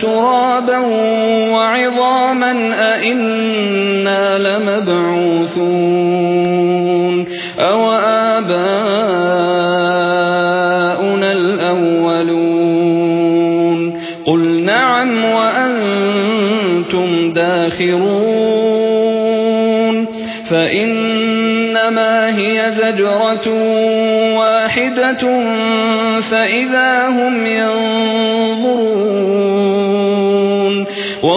ترابا وعظاما أإنا لمبعوثون أو آباؤنا الأولون قل نعم وأنتم داخرون فإنما هي زجرة واحدة فإذا هم ينظرون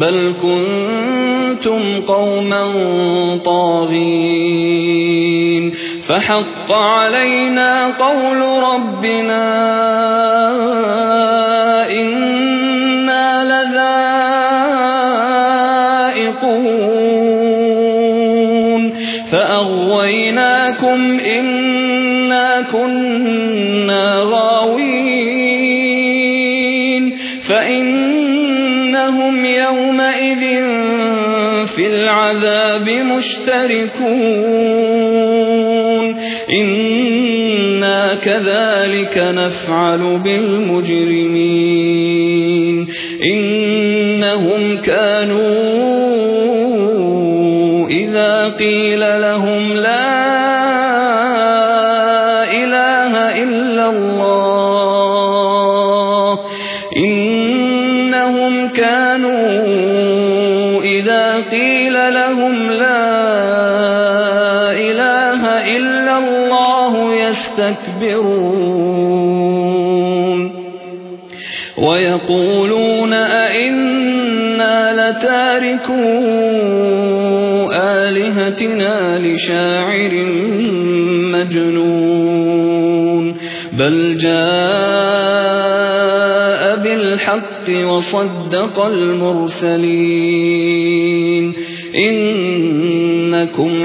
بل كنتم قوما طاغين فحق علينا قول ربنا إنا لذائقون فأغويناكم إنا كنا غاوين فإنهم يومئذ في العذاب مشتركون. إنا كذلك نفعل بالمجرمين. إنهم كانوا إذا قيل لهم لا إلا الله يستكبرون. ويقولون أئنا لتاركو آلهتنا لشاعر مجنون. بل جاء بالحق وصدق المرسلين. إنكم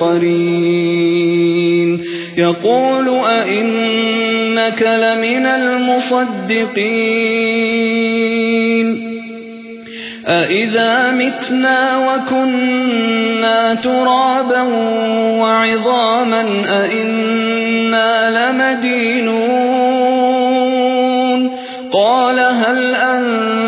قَرِينٌ يَقُولُ أَإِنَّكَ لَمِنَ الْمُصَدِّقِينَ أَإِذَا مِتْنَا وَكُنَّا تُرَابًا وَعِظَامًا أَإِنَّا لَمَدِينُونَ قَالَ هَلْ أَنتُم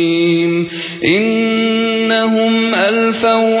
إِنَّهُمْ أَلْفَوْا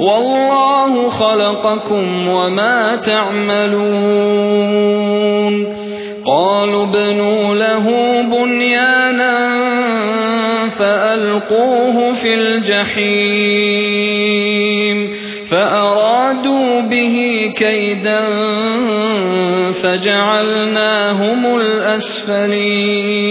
والله خلقكم وما تعملون. قالوا ابنوا له بنيانا فألقوه في الجحيم. فأرادوا به كيدا فجعلناهم الأسفلين.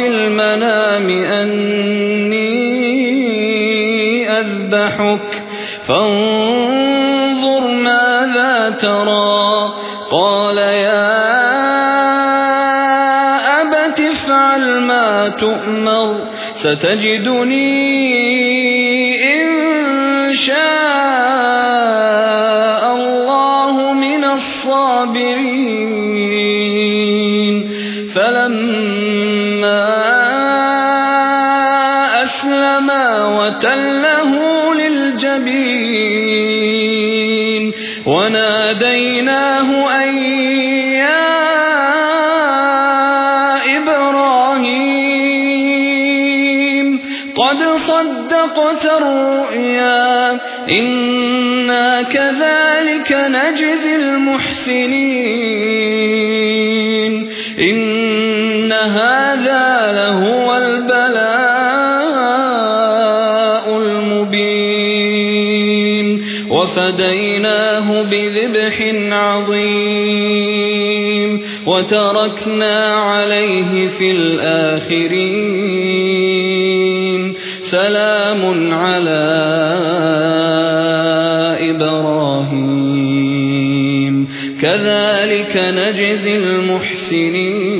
في المنام أني أذبحك. فانظر ماذا ترى. قال يا أبت افعل ما تؤمر. ستجدني أسلما وتله للجبين وناديناه أن يا إبراهيم قد صدقت الرؤيا إنا كذلك نجزي المحسنين وفديناه بذبح عظيم وتركنا عليه في الآخرين سلام على إبراهيم. كذلك نجزي المحسنين.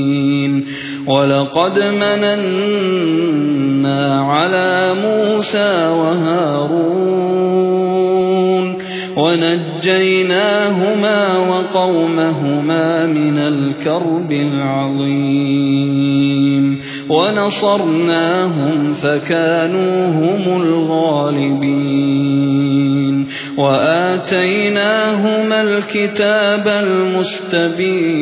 ولقد مننا على موسى وهارون ونجيناهما وقومهما من الكرب العظيم ونصرناهم فكانوا هم الغالبين وآتيناهما الكتاب المستبين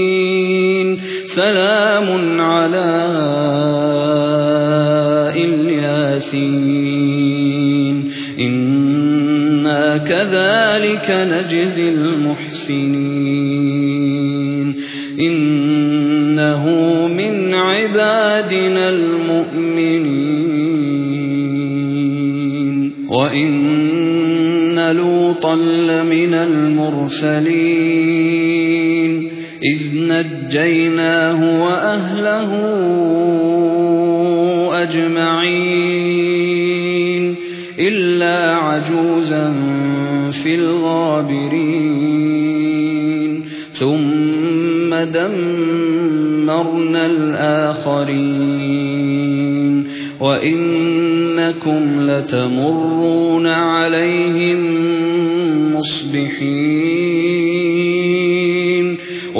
سلام على الياسين إنا كذلك نجزي المحسنين. إنه من عبادنا المؤمنين. وإن لوطا لمن المرسلين. إذ نجيناه وأهله أجمعين إلا عجوزا في الغابرين. ثم دمرنا الآخرين. وإنكم لتمرون عليهم مصبحين.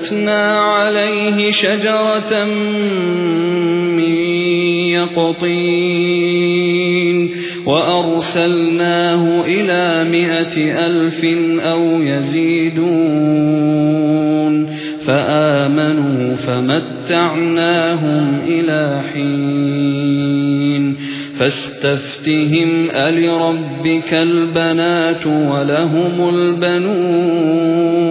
وأنبتنا عليه شجرة من يقطين وأرسلناه إلى مائة ألف أو يزيدون فآمنوا فمتعناهم إلى حين فاستفتهم ألربك البنات ولهم البنون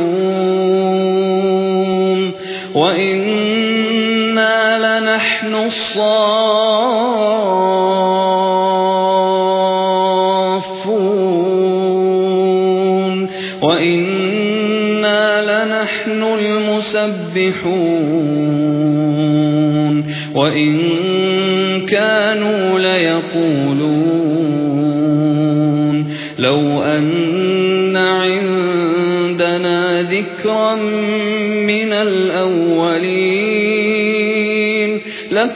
الصافون وإنا لنحن المسبحون وإن كانوا ليقولون لو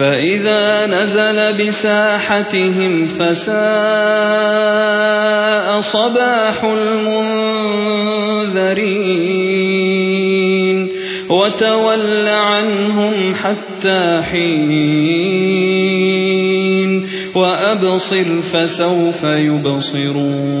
فإذا نزل بساحتهم فساء صباح المنذرين وتول عنهم حتى حين وأبصر فسوف يبصرون